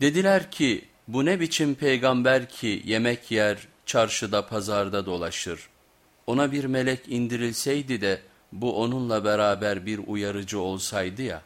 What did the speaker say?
Dediler ki bu ne biçim peygamber ki yemek yer, çarşıda pazarda dolaşır. Ona bir melek indirilseydi de bu onunla beraber bir uyarıcı olsaydı ya.